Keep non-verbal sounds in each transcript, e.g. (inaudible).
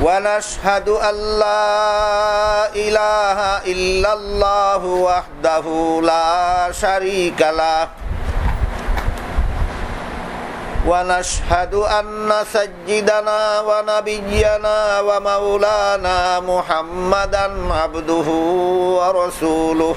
ونشهد أن لا إله إلا الله وحده لا شريك له. ونشهد أن سيدنا ونبينا ومولانا محمدا عبده ورسوله.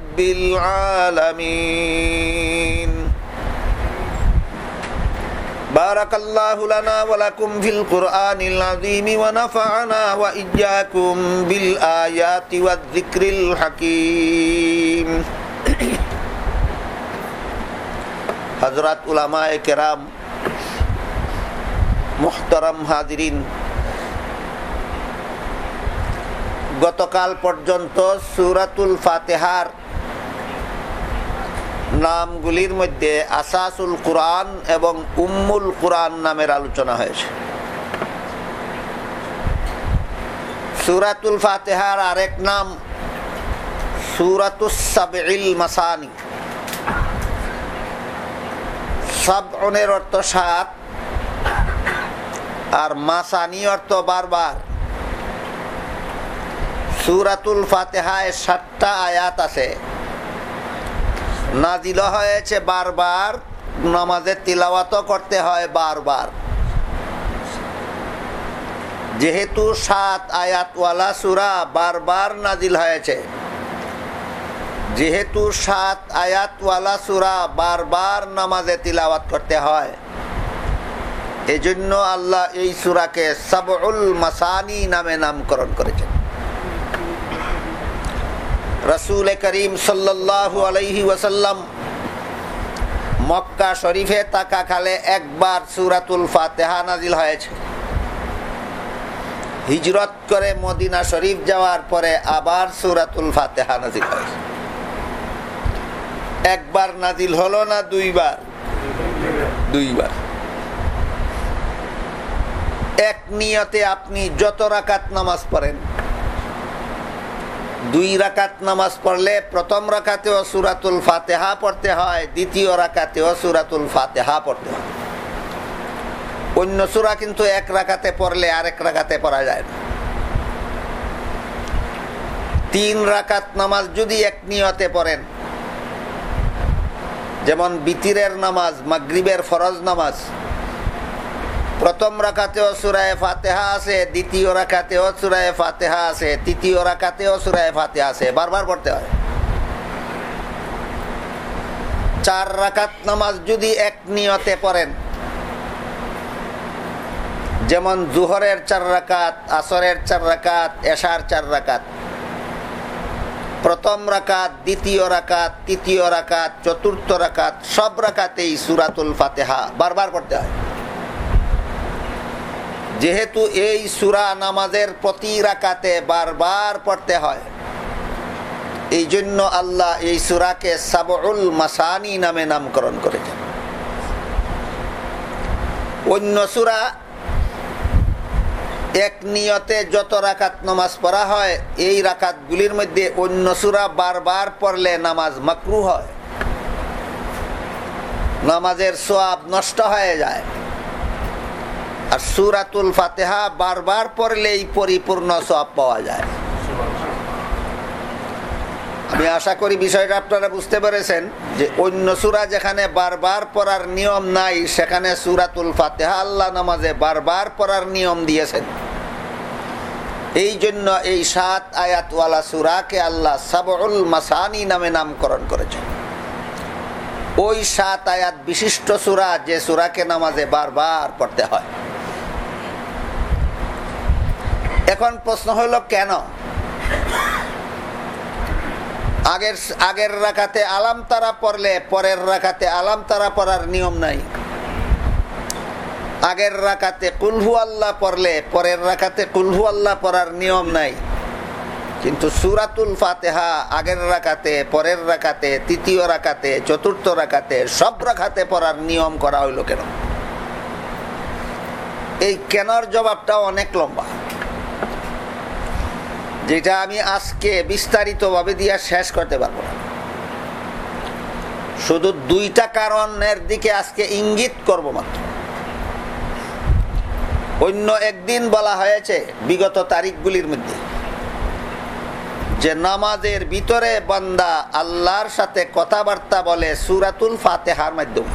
العالمين بارك الله لنا ولكم في القرآن العظيم ونفعنا وإياكم بالآيات والذكر الحكيم حضرات علماء کرام محترم حاضرین গতকাল পর্যন্ত সুরাতুল ফাতেহার নামগুলির মধ্যে আসাসুল কোরআন এবং উম্মুল কোরআন নামের আলোচনা হয়েছে। সুরাতুল ফাতেহার আরেক নাম সুরাতুসাবিল মাসানি। সাবনের অর্থ সাত আর মাসানি অর্থ বারবার। সুরাতুল ফাতেহায় সাতটা আয়াত আছে। নাজিল হয়েছে বারবার, নামাজের তিলাওয়াত করতে হয় বারবার। যেহেতু সাত আয়াতওয়ালা সুরা বারবার নাজিল হয়েছে, যেহেতু সাত আয়াতওয়ালা সুরা বারবার নামাজে তিলাওয়াত করতে হয়, এজন্য আল্লাহ এই সুরাকে সাবউল মাসানি নামে নামকরণ করেছেন। রসুল করিম সাল্লাহ আলহি ওয়াসাল্লাম মক্কা শরীফে তাকা খালে একবার সুরাতুল ফাতেহা নাজিল হয়েছে। হিজরত করে মদিনা শরীফ যাওয়ার পরে আবার সুরাতুল ফাতেহা নাজিল হয়েছে। একবার নাজিল হলো না দুইবার? দুইবার। এক নিয়তে আপনি যত রাকাত নামাজ পড়েন দুই রাকাত নামাজ পড়লে প্রথম রাকাতেও সুরাতুল ফাতেহা পড়তে হয়, দ্বিতীয় রাকাতেও সুরাতুল ফাতেহা পড়তে হয়। অন্য সুরা কিন্তু এক রাকাতে পড়লে আরেক রাকাতে পড়া যায় না। তিন রাকাত নামাজ যদি এক নিয়তে পড়েন, যেমন বিতিরের নামাজ, মাগরিবের ফরজ নামাজ প্রথম রাখাতেও সুরায় ফাতেহা আছে, দ্বিতীয় রাখাতেও সুরায় ফাতেহা আছে, তৃতীয় রাখাতেও সুরায় ফাতেহা আছে, বারবার পড়তে হয়। চার রাকাত নামাজ যদি এক নিয়তে পড়েন, যেমন জুহরের চার রাকাত, আসরের চার রাকাত, এশার চার রাকাত, প্রথম রাকাত, দ্বিতীয় রাকাত, তৃতীয় রাকাত, চতুর্থ রাকাত, সব রাকাতেই সুরাতুল ফাতেহা বারবার পড়তে হয়। যেহেতু এই সুরা নামাজের প্রতি রাকাতে বারবার পড়তে হয় এই জন্য আল্লাহ এই সুরাকে সাবউল মাসানি নামে নামকরণ করেছেন। অন্য সুরা এক নিয়তে যত রাকাত নামাজ পড়া হয়, এই রাকাতগুলির মধ্যে অন্য সুরা বারবার পড়লে নামাজ মাকরু হয়। নামাজের সোয়াব নষ্ট হয়ে যায়। আর সুরাতুল ফাতেহা বারবার পড়লেই পরিপূর্ণ সব পাওয়া যায়। আমি আশা করি বিষয়টা আপনারা বুঝতে পেরেছেন যে অন্য সুরা যেখানে বারবার পড়ার নিয়ম নাই, সেখানে সুরাতুল ফাতেহা আল্লাহ নামাজে বারবার পড়ার নিয়ম দিয়েছেন। এই জন্য এই সাত আয়াতওয়ালা সুরাকে আল্লাহ সাবউল মাসানি নামে নামকরণ করেছেন। ওই সাত আয়াত বিশিষ্ট সুরা যে সুরাকে নামাজে বারবার পড়তে হয়। এখন প্রশ্ন হলো কেন? আগের আগের রাখাতে আলাম তারা পড়লে পরের রাখাতে আলাম তারা পড়ার নিয়ম নাই। আগের রাখাতে কুলহু আল্লাহ পড়লে পরের রাখাতে কুলহু আল্লাহ পড়ার নিয়ম নাই। কিন্তু সুরাতুল ফাতেহা আগের রাখাতে পরের রাখাতে তৃতীয় রাখাতে চতুর্থ রাখাতে সব রাখাতে পড়ার নিয়ম করা হইল কেন? এই কেনর জবাবটা অনেক লম্বা। যেটা আমি আজকে বিস্তারিত ভাবে দিয়া শেষ করতে পারব শুধু দুইটা কারণের দিকে আজকে ইঙ্গিত করব মাত্র। অন্য একদিন বলা হয়েছে বিগত তারিখগুলির মধ্যে যে নামাজের ভিতরে বান্দা আল্লাহর সাথে কথাবার্তা বলে সুরাতুল ফাতেহার মাধ্যমে।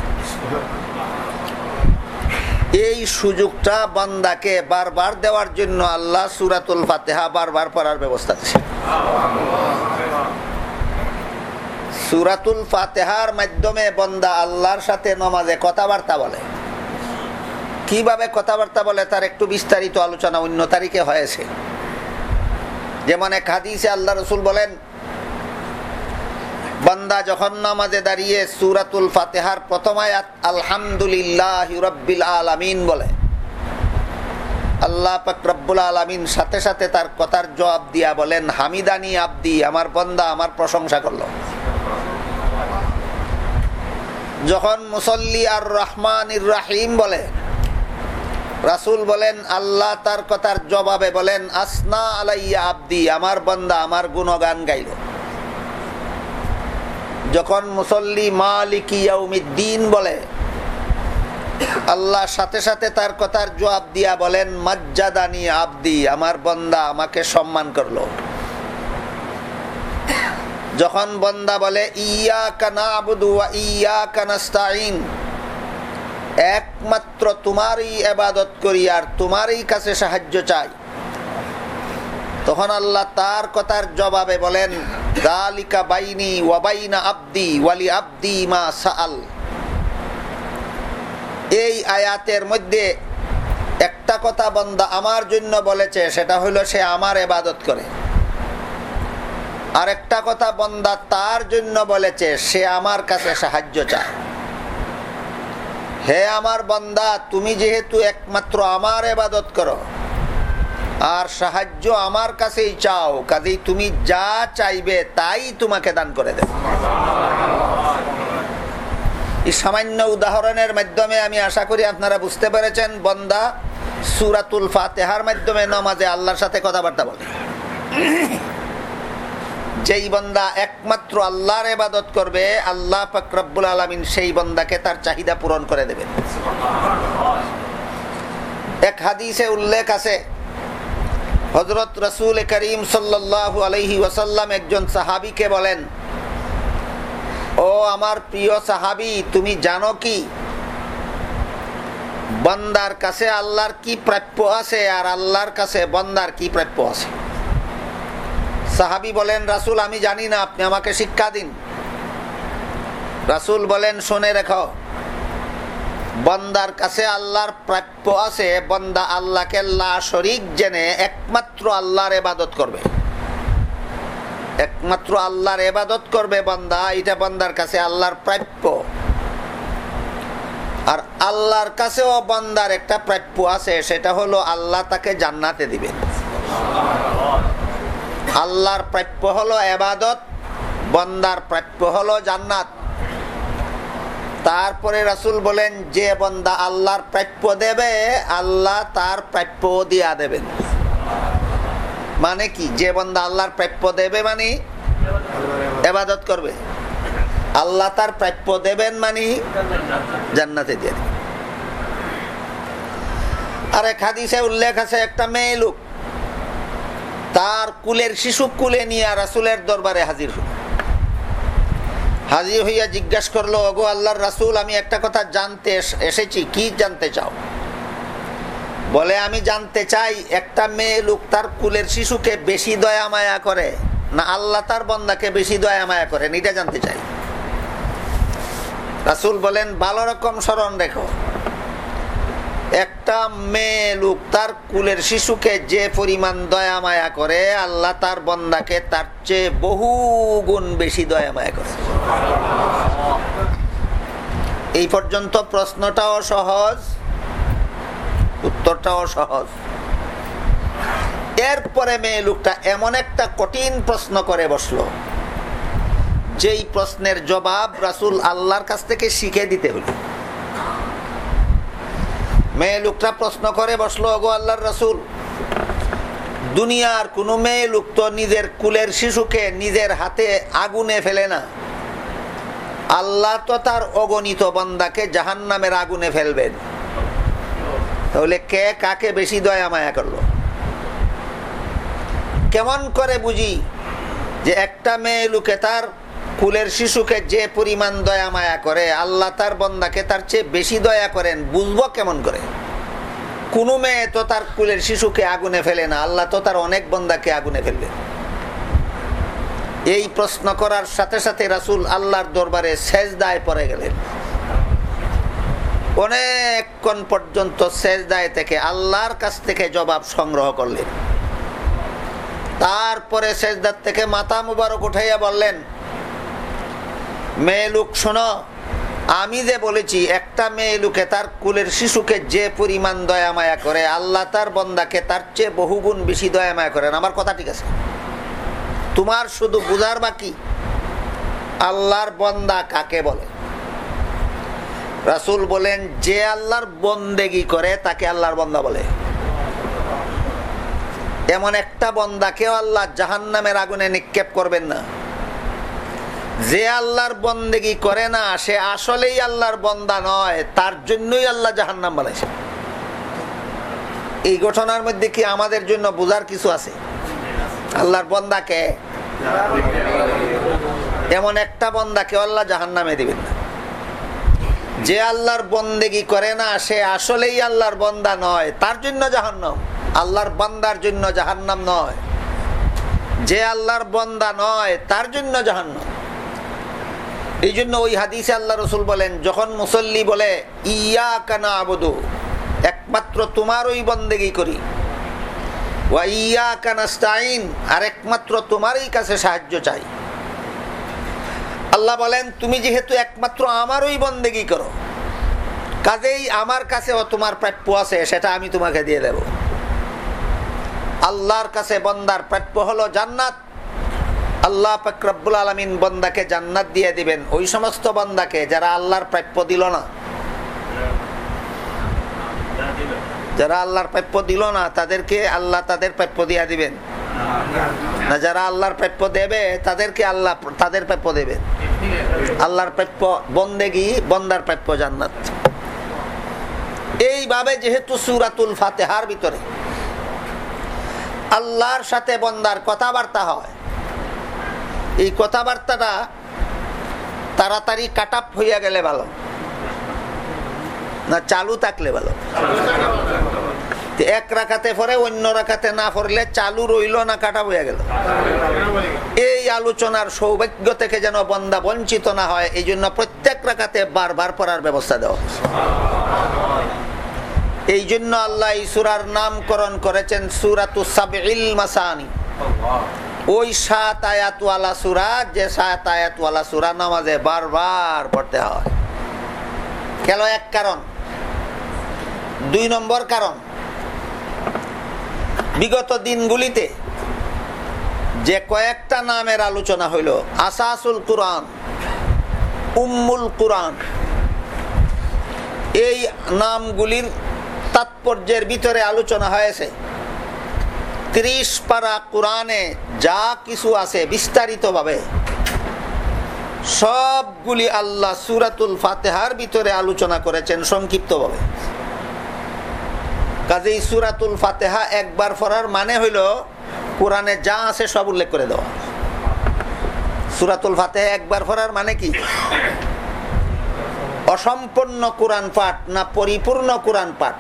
এই সুযোগটা বান্দাকে বারবার দেওয়ার জন্য আল্লাহ সুরাতুল ফাতেহা বারবার পড়ার ব্যবস্থা দিচ্ছে সুরাতুল ফাতেহার মাধ্যমে বন্দা আল্লাহর সাথে নমাজে কথাবার্তা বলে। কীভাবে কথাবার্তা বলে তার একটু বিস্তারিত আলোচনা অন্য তারিখে হয়েছে। যেমন এক হাদিসে আল্লাহ রসুল বলেন বান্দা যখন নামাজে দাঁড়িয়ে সুরাতুল ফাতেহার প্রথম আয়াত, আলহামদুলিল্লাহ রব্বিল আলামিন বলে, আল্লাহ পাক আলমিন সাথে সাথে তার কথার জবাব দিয়া বলেন, হামিদানি আব্দি, আমার বন্দা আমার প্রশংসা করল। যখন মুসল্লি আর রহমান রাহিম বলে, রাসুল বলেন, আল্লাহ তার কথার জবাবে বলেন, আসনা আলাইয়া আব্দি, আমার বন্দা আমার গুণগান গাইল। যখন মুসল্লি মালিকিয়াউমিদ্দিন বলে, আল্লাহ সাথে সাথে তার কথার জবাব দিয়া বলেন, মজ্জাদানি আব্দি, আমার বন্দা আমাকে সম্মান করল। যখন বন্দা বলে ইয়া কানা ইয়া কানাস্তাইন একমাত্র তোমারই এবাদত করি আর তোমারই কাছে সাহায্য চাই। তখন আল্লাহ তার কথার জবাবে বলেন, দালিকা বাইনি ওয়াবাইনা আব্দি ওয়ালি আব্দি মা সাআল। এই আয়াতের মধ্যে একটা কথা বন্দা আমার জন্য বলেছে, সেটা হলো সে আমার এবাদত করে। আর একটা কথা বন্দা তার জন্য বলেছে, সে আমার কাছে সাহায্য চায়। হে আমার বন্দা, তুমি যেহেতু একমাত্র আমার এবাদত করো আর সাহায্য আমার কাছেই চাও, কাজেই তুমি যা চাইবে তাই তোমাকে দান করে দেব। এই সামান্য উদাহরণের মাধ্যমে আমি আশা করি আপনারা বুঝতে পেরেছেন, বন্দা, সুরাতুল ফাতেহার মাধ্যমে নমাজে আল্লাহর সাথে কথাবার্তা বলে। যেই বন্দা একমাত্র আল্লাহর এবাদত করবে, আল্লাহ ফকরবুল আলমিন সেই বন্দাকে তার চাহিদা পূরণ করে দেবেন। এক হাদিসে উল্লেখ আছে হজরত রসুল করিম সাল্লাহু একজন সাহাবিকে বলেন, ও আমার প্রিয় সাহাবি, তুমি জানো কি? বন্দার কাছে আল্লাহর কি প্রাপ্য আছে আর আল্লাহর কাছে বন্দার কি প্রাপ্য আছে? সাহাবি বলেন, রাসুল, আমি জানি না, আপনি আমাকে শিক্ষা দিন। রাসুল বলেন, শুনে রেখো। বন্দার কাছে আল্লাহর প্রাপ্য আছে, বন্দা আল্লাহকে শরিক জেনে একমাত্র আল্লাহর এবাদত করবে। একমাত্র আল্লাহর এবাদত করবে বন্দা, এটা বন্দার কাছে আল্লাহর প্রাপ্য। আর আল্লাহর কাছেও বন্দার একটা প্রাপ্য আছে, সেটা হলো আল্লাহ তাকে জান্নাতে দিবেন আল্লাহর প্রাপ্য হলো এবাদত বন্দার প্রাপ্য হলো জান্নাত। তারপরে রাসুল বলেন, যে বন্দা আল্লাহর প্রাপ্য দেবে, আল্লাহ তার প্রাপ্য দিয়া দেবেন। মানে কি? যে বন্দা আল্লাহর প্রাপ্য দেবে মানে এবাদত করবে। আল্লাহ তার প্রাপ্য দেবেন মানে জান্নাতে দিয়ে আর হাদিসে উল্লেখ আছে, একটা মেয়ে লোক, তার কুলের শিশু কুলে নিয়ে রাসুলের দরবারে হাজির হল। হাজির হইয়া জিজ্ঞাসা করল, ওগো আল্লাহর রাসুল, আমি একটা কথা জানতে এসেছি, কি জানতে চাও? বলে, আমি জানতে চাই, একটা মেয়ে লোক তার কুলের শিশুকে বেশি দয়া মায়া করে, না আল্লাহ তার বন্দাকে বেশি দয়া মায়া করেন? এটা জানতে চাই। রাসুল বলেন, ভালো রকম স্মরণ রেখো। একটা মেয়ে লোক তার কুলের শিশুকে যে পরিমাণ দয়া মায়া করে, আল্লাহ তার বন্দাকে তার চেয়ে বহু গুণ বেশি দয়া মায়া করে। এই পর্যন্ত প্রশ্নটাও সহজ, উত্তরটাও সহজ। এরপরে মেয়ে লোকটা এমন একটা কঠিন প্রশ্ন করে বসল, যেই প্রশ্নের জবাব রাসুল আল্লাহর কাছ থেকে শিখে দিতে হলো। মেয়ে লোকটা প্রশ্ন করে, বসল গো আল্লাহর রাসুল, দুনিয়ার কোনো মেয়ে লোক তো নিজের কুলের শিশুকে নিজের হাতে আগুনে ফেলে না। আল্লাহ তো তার অগণিত বন্দাকে জাহান নামের আগুনে ফেলবেন। তাহলে কে কাকে বেশি দয়া মায়া করল? কেমন করে বুঝি যে একটা মেয়ে লোকে তার কুলের শিশুকে যে পরিমাণ দয়া মায়া করে, আল্লাহ তার বন্দাকে তার চেয়ে বেশি দয়া করেন, বুঝব কেমন করে? কোনো মেয়ে তো তার কুলের শিশুকে আগুনে ফেলে না, আল্লাহ তো তার অনেক বন্দাকে আগুনে ফেলবে। এই প্রশ্ন করার সাথে সাথে রাসুল আল্লাহর দরবারে শেষ দায় পরে গেলেন। অনেকক্ষণ পর্যন্ত শেষ দায় থেকে আল্লাহর কাছ থেকে জবাব সংগ্রহ করলেন। তারপরে শেষদার থেকে মাথা মুবারক উঠাইয়া বললেন মেয়ে লোক, শোনো, আমি যে বলেছি, একটা মেয়ে লোকে তার কুলের শিশুকে যে পরিমাণ দয়া মায়া করে, আল্লাহ তার বন্দাকে তার চেয়ে বহুগুণ বেশি দয়া মায়া করেন। আমার কথা ঠিক আছে? তোমার শুধু বুঝার বাকি? আল্লাহর বন্দা কাকে বলে? রাসুল বলেন, যে আল্লাহর বন্দেগি করে, তাকে আল্লাহর বন্দা বলে। এমন একটা বন্দাকেও আল্লাহ জাহান নামের আগুনে নিক্ষেপ করবেন না। যে আল্লাহর বন্দেগি করে না, সে আসলেই আল্লাহর বন্দা নয়, তার জন্যই আল্লাহ জাহান নাম বলেছে এই ঘটনার মধ্যে কি আমাদের জন্য বোঝার কিছু আছে? আল্লাহর বন্দাকে এমন একটা বন্দাকে আল্লাহ জাহান নামে দিবেন না। যে আল্লাহর বন্দেগি করে না, সে আসলেই আল্লাহর বন্দা নয়, তার জন্য জাহান্নাম। আল্লাহর বন্দার জন্য জাহান্নাম নয়। যে আল্লাহর বন্দা নয়, তার জন্য জাহান্নাম। এই জন্য ওই হাদিসে আল্লাহ রসুল বলেন, যখন মুসল্লি বলে ইয়া কানা আবদু একমাত্র তোমার ওই বন্দেগি করি। ওয়া ইয়া কানাস্তাইন আর একমাত্র তোমারই কাছে সাহায্য চাই। আল্লাহ বলেন, তুমি যেহেতু একমাত্র আমারই বন্দেগি করো, কাজেই আমার কাছেও তোমার প্রাপ্য আছে, সেটা আমি তোমাকে দিয়ে দেব। আল্লাহর কাছে বন্দার প্রাপ্য হলো জান্নাত আল্লাহ ফকরবুল আলমিন বন্দাকে জান্নাত দিয়ে দিবেন। ওই সমস্ত বন্দাকে যারা আল্লাহর প্রাপ্য দিল না। যারা আল্লাহর প্রাপ্য দিল না, তাদেরকে আল্লাহ তাদের প্রাপ্য দিয়া দিবেন। না, যারা আল্লাহর প্রাপ্য দেবে, তাদেরকে আল্লাহ তাদের প্রাপ্য দেবে আল্লাহর প্রাপ্য বন্দেগি, বন্দার প্রাপ্য জান্নাত। এইভাবে যেহেতু সুরাতুল ফাতেহার ভিতরে আল্লাহর সাথে বন্দার কথাবার্তা হয় এই কথাবার্তাটা তাড়াতাড়ি কাট আপ হইয়া গেলে ভালো। না চালু থাকলে ভালো। এক রাখাতে পরে অন্য রাখাতে না পড়লে চালু রইল না কাটা হইয়া গেল। এই আলোচনার সৌভাগ্য থেকে যেন বন্দা বঞ্চিত না হয়, এই জন্য প্রত্যেক রাখাতে বারবার পড়ার ব্যবস্থা দেওয়া এই জন্য আল্লাহ এই সুরার নামকরণ করেছেন সুরাতু সাবিল মাসানি। ওই সাত আয়াতওয়ালা সুরা, যে সাত আয়াতওয়ালা সুরা নামাজে বারবার পড়তে হয়। কেন? এক কারণ। দুই নম্বর কারণ। বিগত দিনগুলিতে যে কয়েকটা নামের আলোচনা হইল, আসাসুল কুরআন, উম্মুল কুরআন, এই নামগুলির তাৎপর্যের ভিতরে আলোচনা হয়েছে। ত্রিশ পারা কোরআনে যা কিছু আছে বিস্তারিতভাবে, সবগুলি আল্লাহ সুরাতুল ফাতেহার ভিতরে আলোচনা করেছেন সংক্ষিপ্তভাবে। কাজেই সুরাতুল ফাতেহা একবার পড়ার মানে হইল, কোরআনে যা আছে সব উল্লেখ করে দেওয়া। সুরাতুল ফাতেহা একবার পড়ার মানে কি? অসম্পূর্ণ কোরআন পাঠ না পরিপূর্ণ কোরআন পাঠ?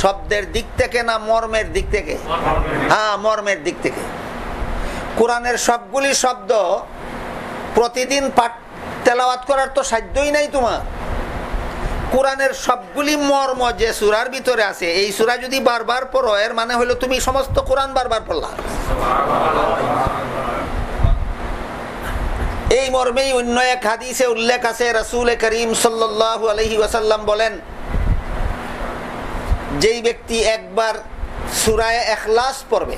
শব্দের দিক থেকে না মর্মের দিক থেকে? হ্যাঁ মর্মের দিক থেকে। কোরআনের সবগুলি শব্দ প্রতিদিন পাঠ তেলাওয়াত করার তো সাধ্যই নাই তোমার। কোরআনের সবগুলি মর্ম যে সুরার ভিতরে আছে, এই সুরা যদি বারবার পড়ো, এর মানে হলো তুমি সমস্ত কোরআন বারবার পড়লা। এই মর্মেই অন্য এক হাদিসে উল্লেখ আছে, রসুল করিম সাল্লাহ আলহি ওয়াসাল্লাম বলেন, যেই ব্যক্তি একবার সুরায় এখলাস পড়বে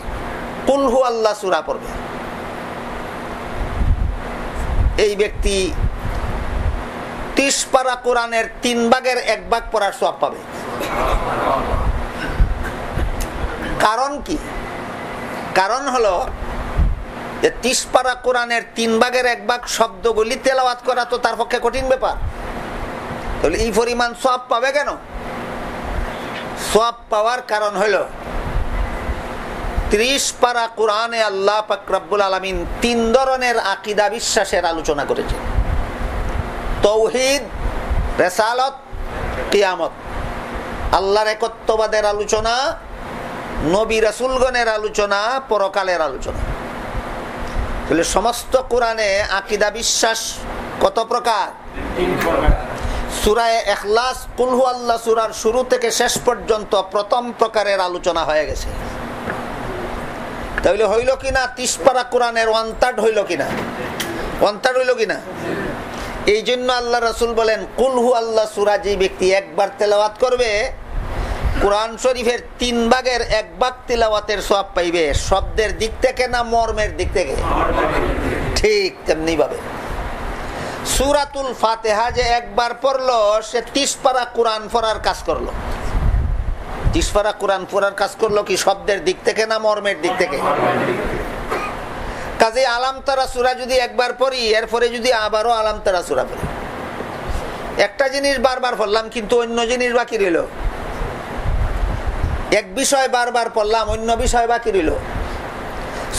কুলহু আল্লাহ সুরা পড়বে। এই ব্যক্তি ত্রিশ পারা কোরআনের তিন ভাগের এক ভাগ পড়ার সব পাবে। কারণ কি? কারণ হলো যে পারা কোরআনের তিন ভাগের এক ভাগ শব্দগুলি তেলাওয়াত করা তো তার পক্ষে কঠিন ব্যাপার। তাহলে এই পরিমাণ সব পাবে কেন? সব পাওয়ার কারণ হইল, ত্রিশ পারা কোরআনে আল্লাহ পাকরাবুল আলমিন তিন ধরনের আকিদা বিশ্বাসের আলোচনা করেছেন। তৌহিদ, রেসালত, কিয়ামত। আল্লাহর একত্ববাদের আলোচনা, নবী রাসুলগণের আলোচনা, পরকালের আলোচনা। তাহলে সমস্ত কোরআনে আকিদা বিশ্বাস কত প্রকার? সুরায় এখলাস কুলহু আল্লাহ সুরার শুরু থেকে শেষ পর্যন্ত প্রথম প্রকারের আলোচনা হয়ে গেছে। তাহলে হইল কিনা তিসপাড়া কোরআনের ওয়ান হইল কিনা ওয়ান হইল কিনা এই জন্য আল্লাহ রসুল বলেন কুলহু আল্লাহ সুরা যে ব্যক্তি একবার তেলাওয়াত করবে কোরআন শরীফের তিন ভাগের এক ভাগ তিলাওয়াতের সব পাইবে। শব্দের দিক থেকে না মর্মের দিক থেকে? ঠিক তেমনি ভাবে। সুরাতুল ফাতেহা যে একবার পড়ল, সে তিসপাড়া কোরআন পড়ার কাজ করল। তিসপাড়া কোরআন পড়ার কাজ করল কি শব্দের দিক থেকে না মর্মের দিক থেকে? কাজে আলাম তারা সুরা যদি একবার পড়ি, এরপরে যদি আবারও আলাম তারা সুরা পড়ি। একটা জিনিস বারবার পড়লাম, কিন্তু অন্য জিনিস বাকি রইল। এক বিষয় বারবার পড়লাম, অন্য বিষয় বাকি রইল।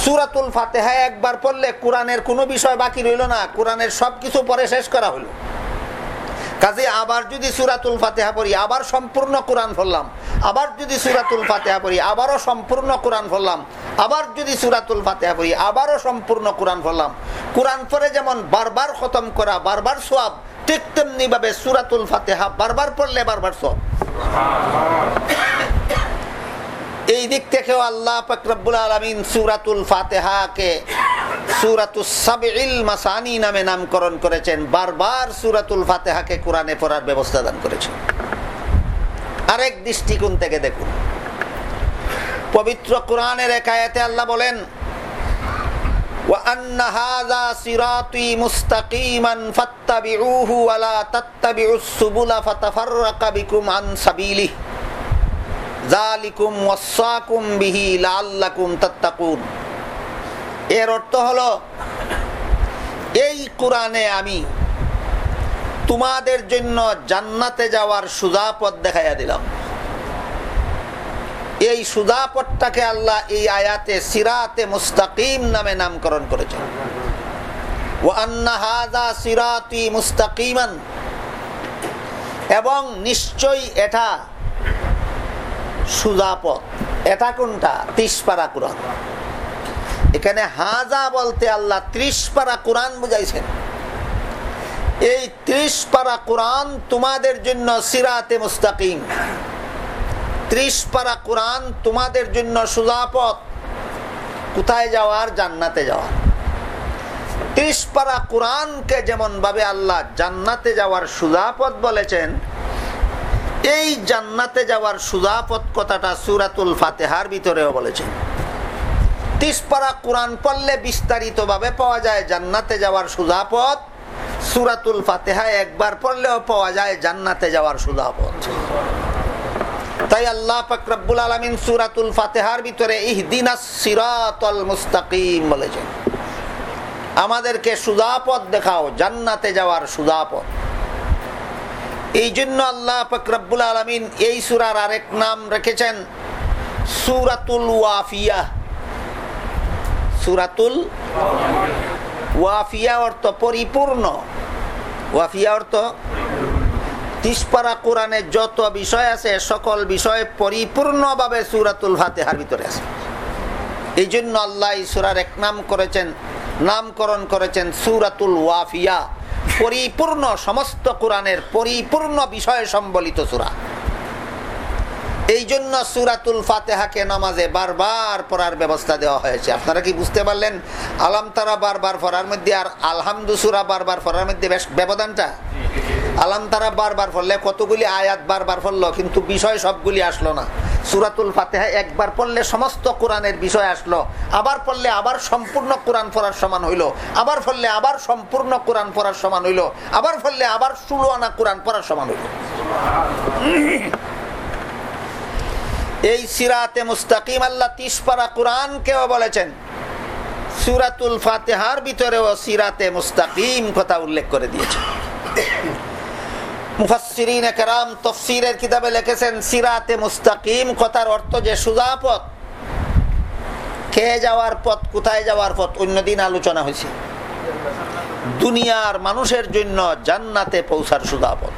সুরাতুল ফাতেহা একবার পড়লে কোরআনের কোনো বিষয় বাকি রইল না, কোরআনের সবকিছু পরে শেষ করা হলো। কাজে আবার যদি সুরাতুল ফাতেহা পড়ি, আবার সম্পূর্ণ কোরআন পড়লাম, আবার যদি সুরাতুল ফাতেহা পড়ি, আবারও সম্পূর্ণ কোরআন পড়লাম, আবার যদি সুরাতুল ফাতেহা পড়ি, আবারও সম্পূর্ণ কোরআন পড়লাম। কোরআন পরে যেমন বারবার খতম করা, বারবার সোয়াব ঠিক তেমনি ভাবে সুরাতুল ফাতেহা বারবার পড়লে বারবার সব এই দিক থেকেও আল্লাহ ফকরবুল আলমিন সুরাতুল ফাতেহাকে সুরাতুল মাসানি নামে নামকরণ করেছেন বারবার সুরাতুল ফাতেহাকে কোরআনে পড়ার ব্যবস্থা দান করেছেন আরেক দৃষ্টিকোণ থেকে দেখুন পবিত্র কোরআনের একায়াতে আল্লাহ বলেন وأن هذا صراطي مستقيما فاتبعوه ولا تتبعوا السبل فتفرق بكم عن سبيله জালিকুম ওয়াসাকুম বিহি লাল্লাকুম তাত্তাকুন। এর অর্থ হলো, এই কোরআনে আমি তোমাদের জন্য জান্নাতে যাওয়ার সুজাপথ দেখাইয়া দিলাম। এই সুজাপথটাকে আল্লাহ এই আয়াতে সিরাতে মুস্তাকিম নামে নামকরণ করেছেন। সিরাতি মুস্তাকিমান। এবং নিশ্চয়ই এটা সুজাপথ এটা কোনটা? ত্রিশ পারা কোরআন। এখানে হাজা বলতে আল্লাহ ত্রিশ পারা কোরআন বুঝাইছেন। এই ত্রিশ পারা কোরআন তোমাদের জন্য সিরাতে মুস্তাকিম। ত্রিশ পারা কোরআন তোমাদের জন্য সুজাপথ কোথায় যাওয়ার? জান্নাতে যাওয়ার। ত্রিশ পারা কোরআনকে যেমন ভাবে আল্লাহ জান্নাতে যাওয়ার সুজাপথ বলেছেন এই জান্নাতে যাওয়ার সুজাপথ কথাটা সুরাতুল ফাতেহার ভিতরেও বলেছেন তিসপাড়া কোরআন পড়লে বিস্তারিত ভাবে পাওয়া যায় জান্নাতে যাওয়ার সুজাপথ, সুরাতুল ফাতেহায় একবার পড়লেও পাওয়া যায় জান্নাতে যাওয়ার সুজাপথ। তাই আল্লাহ ফকরাবুল আলমিন সুরাতুল ফাতেহার ভিতরে ইহদিনাসিরাতল মুস্তাকিম বলেছেন। আমাদেরকে সুজাপথ দেখাও, জান্নাতে যাওয়ার সুজাপথ। এই জন্য আল্লাহ ফকরাবুল আলমিন এই সুরার আরেক নাম রেখেছেন সুরাতুল ওয়াফিয়া। সুরাতুল ওয়াফিয়া অর্থ পরিপূর্ণ। ওয়াফিয়া অর্থ তিসপাড়া কোরআনে যত বিষয় আছে, সকল বিষয় পরিপূর্ণভাবে সুরাতুল ফাতেহার ভিতরে আছে। এই জন্য আল্লাহ সুরার এক নাম করেছেন, নামকরণ করেছেন সুরাতুল ওয়াফিয়া। পরিপূর্ণ, সমস্ত কোরআনের পরিপূর্ণ বিষয় সম্বলিত সুরা। এই জন্য সুরাতুল ফাতেহাকে নামাজে বারবার পড়ার ব্যবস্থা দেওয়া হয়েছে। আপনারা কি বুঝতে পারলেন? আলাম তারা বারবার পড়ার মধ্যে আর আলহামদুসুরা বারবার পড়ার মধ্যে ব্যবধানটা? আলাম তারা বারবার পড়লে, কতগুলি আয়াত বারবার পড়ল, কিন্তু বিষয় সবগুলি আসলো না। সুরাতুল ফাতেহা একবার পড়লে সমস্ত কোরআনের বিষয় আসলো, আবার পড়লে আবার সম্পূর্ণ কোরআন পড়ার সমান হইল, আবার পড়লে আবার সম্পূর্ণ কোরআন পড়ার সমান হইল, আবার পড়লে আবার ষোলো আনা কোরআন পড়ার সমান হইল। এই সিরাতে মুস্তাকিম আল্লাহ তিসপাড়া কোরআন কেউ বলেছেন, সুরাতুল ফাতেহার ভিতরেও সিরাতে মুস্তাকিম কথা উল্লেখ করে দিয়েছেন। মুফাসসিরিন একরাম তফসিরের কিতাবে লিখেছেন সিরাতে মুস্তাকিম কথার অর্থ যে সুজা পথ। খেয়ে যাওয়ার পথ কোথায় যাওয়ার পথ অন্যদিন আলোচনা হয়েছে। দুনিয়ার মানুষের জন্য জান্নাতে পৌঁছার সুজা পথ।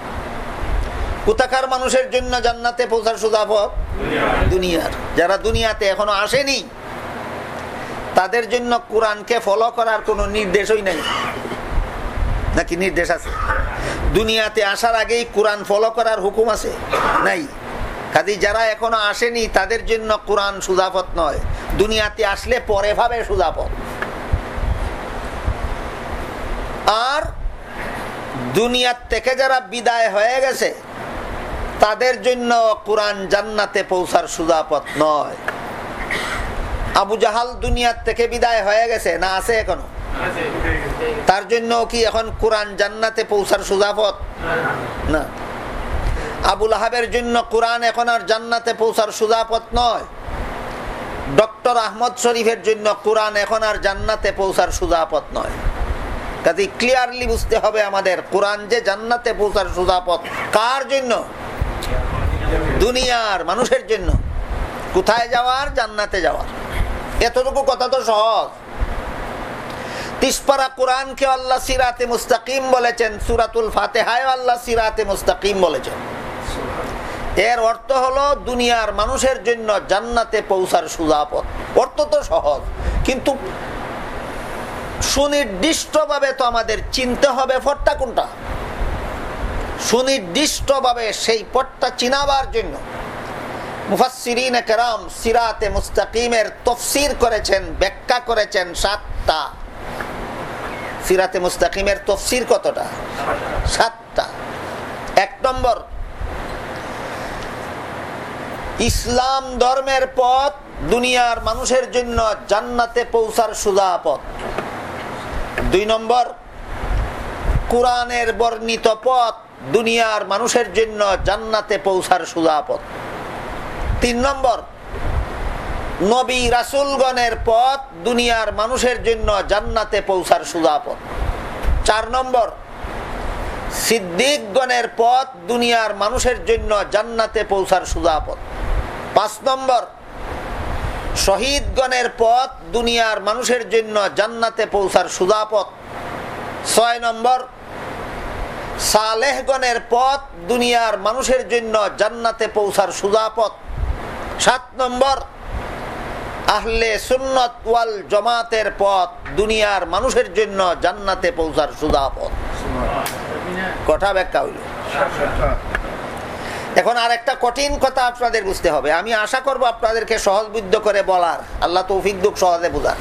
কোথাকার মানুষের জন্য জান্নাতে পৌঁছার সুজা পথ? দুনিয়ার। যারা দুনিয়াতে এখনও আসেনি তাদের জন্য কোরআনকে ফলো করার কোনো নির্দেশই নেই। নাকি নির্দেশ আছে? দুনিয়াতে আসার আগেই কোরআন ফলো করার হুকুম আছে? নাই। কাজে যারা এখনও আসেনি, তাদের জন্য কোরআন সুজাপথ নয়। দুনিয়াতে আসলে পরে ভাবে সুজাপথ আর দুনিয়ার থেকে যারা বিদায় হয়ে গেছে, তাদের জন্য কোরআন জান্নাতে পৌঁছার সুজাপথ নয়। আবু জাহাল দুনিয়ার থেকে বিদায় হয়ে গেছে না আছে এখনও? তার জন্য কি এখন কোরআন জান্নাতে পৌঁছার সুজাপথ না। আবুল আহাবের জন্য কোরআন এখন আর জান্নাতে পৌঁছার সুজাপথ নয়। ডক্টর আহমদ শরীফের জন্য কোরআন এখন আর জান্নাতে পৌঁছার সুজাপথ নয়। কাজে ক্লিয়ারলি বুঝতে হবে আমাদের কোরআন যে জান্নাতে পৌঁছার সুজাপথ কার জন্য? দুনিয়ার মানুষের জন্য। কোথায় যাওয়ার? জান্নাতে যাওয়ার। এতটুকু কথা তো সহজ। আল্লাহ সিরাতে মুস্তাকিম বলেছেন, সুরাতুল ফাতেহায় আল্লাহ সিরাতে মুস্তাকিম বলেছেন। এর অর্থ হলো দুনিয়ার মানুষের জন্য জান্নাতে পৌঁছার সুজাপথ। অর্থ তো সহজ, কিন্তু সুনির্দিষ্টভাবে তো আমাদের চিনতে হবে পথটা কোনটা। সুনির্দিষ্টভাবে সেই পথটা চিনাবার জন্য মুফাসসিরিন কেরাম সিরাতে মুস্তাকিমের তফসির করেছেন, ব্যাখ্যা করেছেন সাতটা সিরাতে মুস্তাকিমের তফসির কতটা? সাতটা। এক নম্বর, ইসলাম ধর্মের পথ দুনিয়ার মানুষের জন্য জান্নাতে পৌঁছার সুজা পথ। দুই নম্বর, কোরআনের বর্ণিত পথ দুনিয়ার মানুষের জন্য জান্নাতে পৌঁছার সুজা পথ। তিন নম্বর নবী রাসুলগণের পথ দুনিয়ার মানুষের জন্য জান্নাতে পৌঁছার সুজা পথ। চার নম্বর, সিদ্দিকগণের পথ দুনিয়ার মানুষের জন্য জান্নাতে পৌঁছার সুজা পথ। পাঁচ নম্বর, শহীদগণের পথ দুনিয়ার মানুষের জন্য জান্নাতে পৌঁছার সুজাপথ ছয় নম্বর, সালেহগণের পথ দুনিয়ার মানুষের জন্য জান্নাতে পৌঁছার সুজাপথ সাত নম্বর আহলে সুন্নত ওয়াল জমাতের পথ দুনিয়ার মানুষের জন্য জান্নাতে পৌঁছার সুজাপথ কথা ব্যাখ্যা হইল। এখন আর একটা কঠিন কথা আপনাদের বুঝতে হবে। আমি আশা করব আপনাদেরকে সহজ বুদ্ধ করে বলার। আল্লাহ তৌফিক দুঃখ সহজে বোঝার।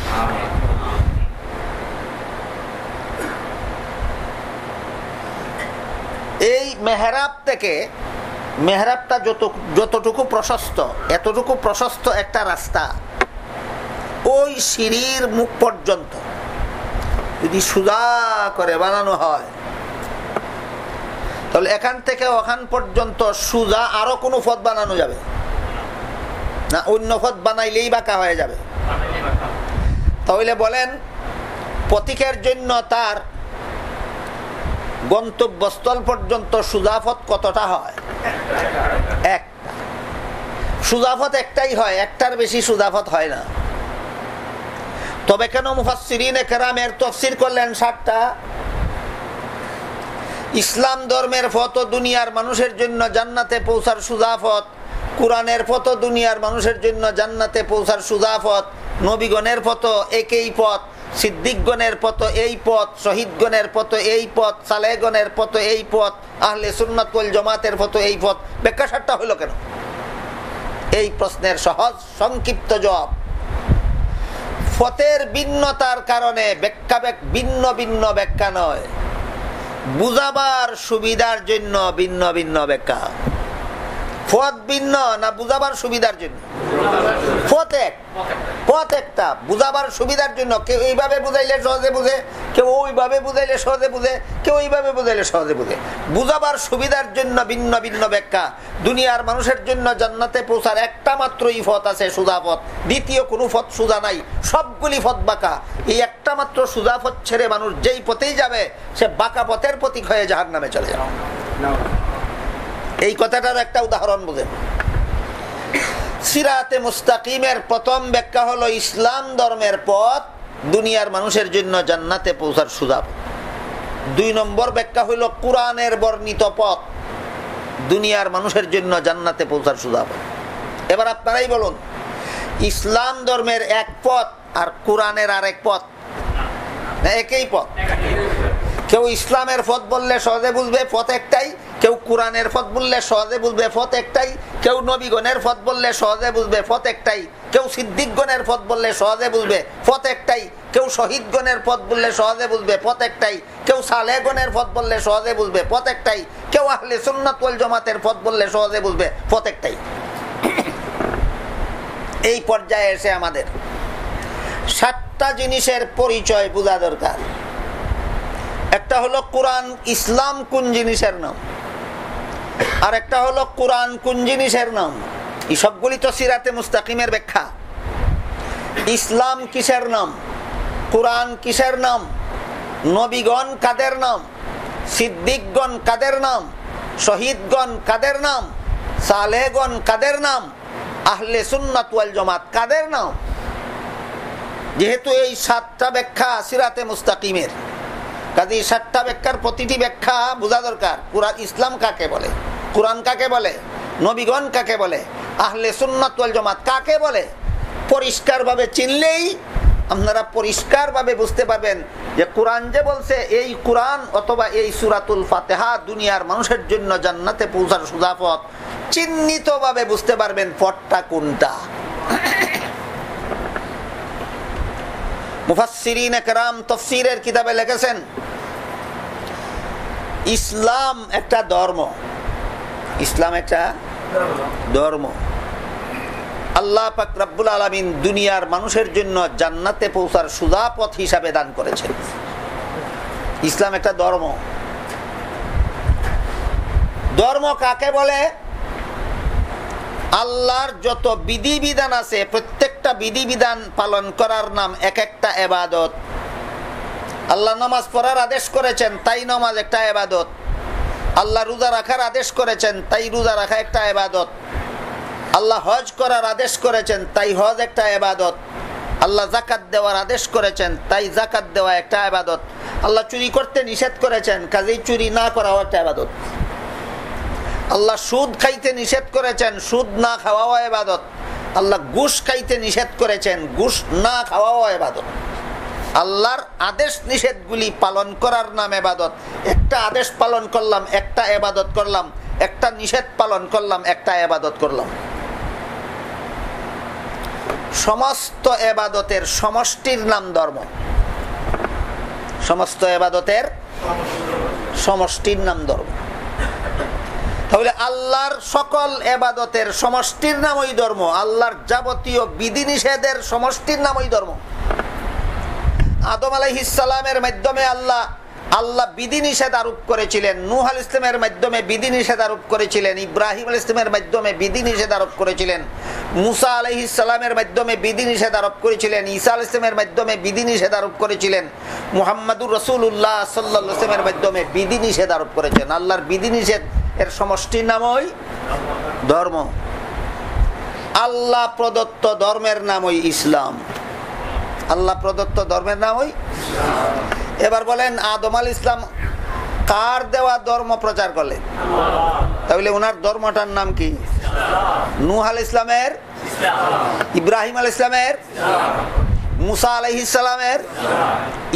এই মেহরাব থেকে, মেহরাবটা যত যতটুকু প্রশস্ত, এতটুকু প্রশস্ত একটা রাস্তা ওই সিঁড়ির মুখ পর্যন্ত যদি সুজা করে বানানো হয়, তাহলে এখান থেকে ওখান পর্যন্ত সুজা আরও কোনো পথ বানানো যাবে? না, অন্য পথ বানাইলেই বাঁকা হয়ে যাবে? তাহলে বলেন প্রতীকের জন্য তার গন্তব্যস্থল পর্যন্ত সুজাফত কতটা হয়? একটা। সুজাফত একটাই হয়, একটার বেশি সুজাফত হয় না। তবে কেন মুফাসিরিন তফসির করলেন ষাটটা ইসলাম ধর্মের ফত দুনিয়ার মানুষের জন্য জান্নাতে পৌঁছার সুজাফত, কোরআনের ফত দুনিয়ার মানুষের জন্য জান্নাতে পৌঁছার সুজাফত, নবীগণের ফত একই পথ, সিদ্দিকগণের পথ এই পথ, শহীদগণের পথ এই পথ সালেগণের পথ এই পথ, আহলে সুন্নাতুল জমাতের পথ এই পথ। ব্যাখ্যা সারটা হইল কেন? এই প্রশ্নের সহজ সংক্ষিপ্ত জবাব। ফতের ভিন্নতার কারণে ব্যাখ্যা ভিন্ন ভিন্ন ব্যাখ্যা নয়। বুঝাবার সুবিধার জন্য ভিন্ন ভিন্ন ব্যাখ্যা। পথ ভিন্ন না বুঝাবার সুবিধার জন্য? পথ এক পথ একটা বুঝাবার সুবিধার জন্য। কেউ এইভাবে বুঝাইলে সহজে বুঝে। কেউ ওইভাবে বুঝাইলে সহজে বুঝে, কেউ ওইভাবে বুঝাইলে সহজে বুঝে। বুঝাবার সুবিধার জন্য ভিন্ন ভিন্ন ব্যাখ্যা। দুনিয়ার মানুষের জন্য জান্নাতে পৌঁছার একটা মাত্রই পথ আছে সুজা পথ। দ্বিতীয় কোনো পথ সুজা নাই, সবগুলি পথ বাঁকা। এই একটা মাত্র সুজা পথ ছেড়ে মানুষ যেই পথেই যাবে, সে বাঁকা পথের প্রতীক হয়ে যাহার নামে চলে যাবে। এই কথাটার একটা উদাহরণ বুঝেন সিরাতে মুস্তাকিমের প্রথম ব্যাখ্যা হলো ইসলাম ধর্মের পথ দুনিয়ার মানুষের জন্য জান্নাতে পৌঁছার সুযোগ। দুই নম্বর ব্যাখ্যা হইল কোরআনের বর্ণিত পথ। দুনিয়ার মানুষের জন্য জান্নাতে পৌঁছার সুযোগ। এবার আপনারাই বলুন, ইসলাম ধর্মের এক পথ আর কোরআনের আরেক পথ? একই পথ। কেউ ইসলামের পথ বললে সহজে বুঝবে, পথ একটাই। কেউ কোরআনের পথ বললে সহজে বুঝবে, পথ একটাই। কেউ নবীগণের পথ বললে সহজে বুঝবে, পথ একটাই। কেউ সিদ্দিকগণের পথ বললে সহজে বুঝবে, পথ একটাই। কেউ শহীদগণের পথ বললে সহজে বুঝবে, পথ একটাই। কেউ সালেগণের পথ বললে সহজে বুঝবে, পথ একটাই। কেউ আহলে সুন্নাতুল জমাতের পথ বললে সহজে বুঝবে, পথ একটাই। এই পর্যায়ে এসে আমাদের সাতটা জিনিসের পরিচয় বোঝা দরকার। একটা হলো কোরআন ইসলাম কোন জিনিসের নাম? আর একটা হলো কোরআন কোন জিনিসের নাম? এই সবগুলি তো সিরাতে মুস্তাকিমের ব্যাখ্যা। ইসলাম কিসের নাম? কোরআন কিসের নাম? নবীগণ কাদের নাম? সিদ্দিকগণ কাদের নাম? শহীদগণ কাদের নাম? সালেগণ কাদের নাম? আহলে সুন্নাতুয়াল জমাত কাদের নাম? যেহেতু এই সাতটা ব্যাখ্যা সিরাতে মুস্তাকিমের। কাজে সাতটা ব্যাখ্যার প্রতিটি ব্যাখ্যা বোঝা দরকার। কোরআন ইসলাম কাকে বলে? কোরআন কাকে বলে? নবীগণ কাকে বলে? আহলে সুন্নাতুল জমাত কাকে বলে? পরিষ্কারভাবে চিনলেই আপনারা পরিষ্কারভাবে বুঝতে পারবেন যে কোরআন যে বলছে, এই কোরআন অথবা এই সুরাতুল ফাতেহা দুনিয়ার মানুষের জন্য জান্নাতে পৌঁছার সুজাপথ চিহ্নিতভাবে বুঝতে পারবেন পথটা কোনটা। তফসিরের কিতাবে লিখেছেন, ইসলাম একটা ধর্ম। ইসলাম একটা ধর্ম। আল্লাহ পাক রব্বুল আলমিন দুনিয়ার মানুষের জন্য জান্নাতে পৌঁছার সুদা পথ হিসাবে দান করেছেন। ইসলাম একটা ধর্ম। ধর্ম কাকে বলে? আল্লাহর যত বিধিবিধান আছে, প্রত্যেকটা বিধিবিধান পালন করার নাম এক একটা এবাদত। আল্লাহ নামাজ পড়ার আদেশ করেছেন, তাই নামাজ একটা এবাদত। আল্লাহ রোজা রাখার আদেশ করেছেন, তাই রোজা রাখা একটা এবাদত। আল্লাহ হজ করার আদেশ করেছেন, তাই হজ একটা এবাদত। আল্লাহ জাকাত দেওয়ার আদেশ করেছেন, তাই জাকাত দেওয়া একটা আবাদত আল্লাহ চুরি করতে নিষেধ করেছেন, কাজেই চুরি না করাও একটা আবাদত আল্লাহ সুদ খাইতে নিষেধ করেছেন, সুদ না খাওয়াও এবাদত। আল্লাহ গুস খাইতে নিষেধ করেছেন, ঘুষ না খাওয়াও এবাদত। আল্লাহর আদেশ নিষেধগুলি পালন করার নাম এবাদত। একটা আদেশ পালন করলাম, একটা এবাদত করলাম, একটা নিষেধ পালন করলাম, একটা এবাদত করলাম। সমস্ত এবাদতের সমষ্টির নাম ধর্ম। সমস্ত এবাদতের সমষ্টির নাম ধর্ম। তাহলে আল্লাহর সকল এবাদতের সমষ্টির নাম ওই ধর্ম, আল্লাহর যাবতীয় বিধিনিষেধের সমষ্টির নাম ওই ধর্ম। আদম আলাইহিসালামের মাধ্যমে আল্লাহ আল্লাহ বিধিনিষেধ আরোপ করেছিলেন। নুহ আল ইসলামের মাধ্যমে বিধিনিষেধ আরোপ করেছিলেন। ইব্রাহিম আল ইসলামের মাধ্যমে বিধিনিষেধ আরোপ করেছিলেন। মুসা আলহিসালামের মাধ্যমে বিধিনিষেধ আরোপ করেছিলেন। ঈসা আল ইসলামের মাধ্যমে বিধিনিষেধ আরোপ করেছিলেন। মুহাম্মাদুর রসুল্লাহ সাল্লা ইসলামের মাধ্যমে বিধিনিষেধ আরোপ করেছেন। আল্লাহর বিধিনিষেধ এর সমষ্টির নাম ওই ধর্ম। আল্লাহ প্রদত্ত ধর্মের নাম ওই ইসলাম। আল্লাহ প্রদত্ত ধর্মের নাম ওই এবার বলেন, আদম আল ইসলাম কার দেওয়া ধর্ম প্রচার করলেন তাহলে ওনার ধর্মটার নাম কি? নুহ আল ইসলামের? ইব্রাহিম আল ইসলামের? মুসা আলহিসামের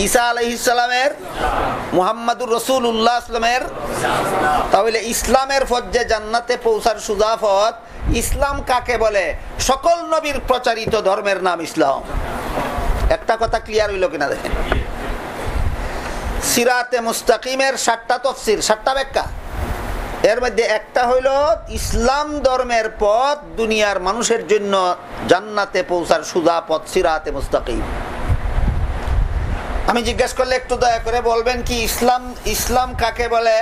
ঈসা আলহিসামের মুহাম্মাদুর রসুল উল্লাহ ইসলামের তাহলে ইসলামের ফজ্জে জান্নাতে পৌঁছার সুজাফত ইসলাম কাকে বলে? সকল নবীর প্রচারিত ধর্মের নাম ইসলাম। একটা কথা ক্লিয়ার হইল কিনা দেখেন? সিরাতে মুস্তাকিমের সাতটা তফসির, সাতটা ব্যাখ্যা। এর মধ্যে একটা হইল, ইসলাম ধর্মের পথ দুনিয়ার মানুষের জন্য জান্নাতে পৌঁছার সুদা পথ সিরাতে মুস্তাকিম। আমি জিজ্ঞেস করলে একটু দয়া করে বলবেন কি, ইসলাম ইসলাম কাকে বলে?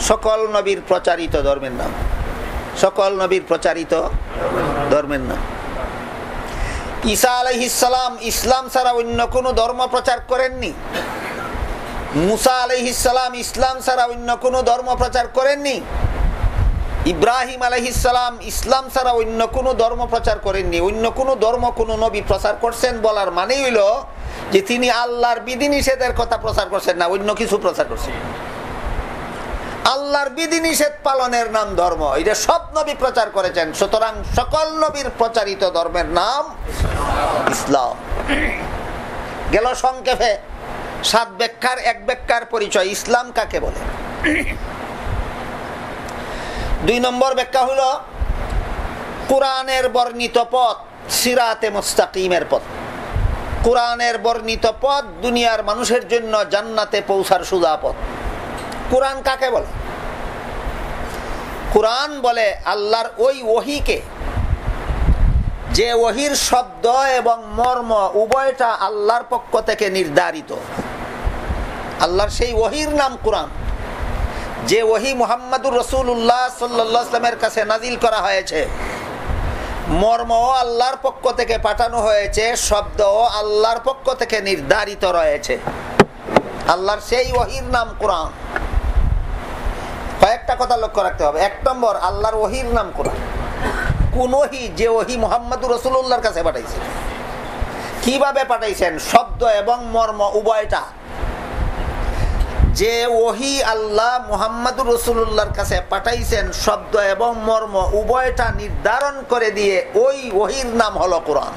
সকল নবীর প্রচারিত ধর্মের নাম। সকল নবীর প্রচারিত ধর্মের নাম। ঈসা আলহিসাম ইসলাম ছাড়া অন্য কোনো ধর্ম প্রচার করেননি। মুসা আলহিসাম ইসলাম ছাড়া অন্য কোনো ধর্ম প্রচার করেননি। ইব্রাহিম আলহিসাম ইসলাম ছাড়া অন্য কোনো ধর্ম প্রচার করেননি। অন্য কোনো ধর্ম কোনো নবী প্রচার করছেন বলার মানে হইল যে তিনি আল্লাহর বিধিনিষেধের কথা প্রচার করছেন না, অন্য কিছু প্রচার করছেন। আল্লাহর বিধিনিষেধ পালনের নাম ধর্ম। এটা সব নবী প্রচার করেছেন, সুতরাং সকল নবীর প্রচারিত ধর্মের নাম ইসলাম। গেল সংক্ষেপে, সাত ব্যাখ্যার, এক ব্যাখ্যার পরিচয় ইসলাম কাকে বলে? দুই নম্বর ব্যাখ্যা হল, কোরআনের বর্ণিত পথ সিরাতে মুস্তাকিমের পথ। কোরআনের বর্ণিত পথ দুনিয়ার মানুষের জন্য জান্নাতে পৌঁছার সুদা পথ। কোরআন কাকে বলে? কোরআন বলে আল্লাহর ওই ওহিকে। যে ওহির শব্দ এবং মর্ম উভয়টা আল্লাহর পক্ষ থেকে নির্ধারিত। আল্লাহর সেই ওহির নাম কোরআন। যে ওহি মুহাম্মাদুর রসুল্লাহ সাল্লামের কাছে নাজিল করা হয়েছে। মর্ম আল্লাহর পক্ষ থেকে পাঠানো হয়েছে শব্দ আল্লাহর পক্ষ থেকে নির্ধারিত রয়েছে। আল্লাহর সেই ওহির নাম কোরআন। কয়েকটা কথা লক্ষ্য রাখতে হবে। এক নম্বর, আল্লাহর ওহির নাম কোরআন কোন ওহি যে ওহি মোহাম্মদুর রসুল্লাহর কাছে পাঠাইছেন কীভাবে পাঠাইছেন? শব্দ এবং মর্ম উভয়টা। যে ওহি আল্লাহ মুহাম্মদুর রসুল্লাহর কাছে পাঠাইছেন, শব্দ এবং মর্ম উভয়টা নির্ধারণ করে দিয়ে ওই ওহির নাম হলো কোরআন।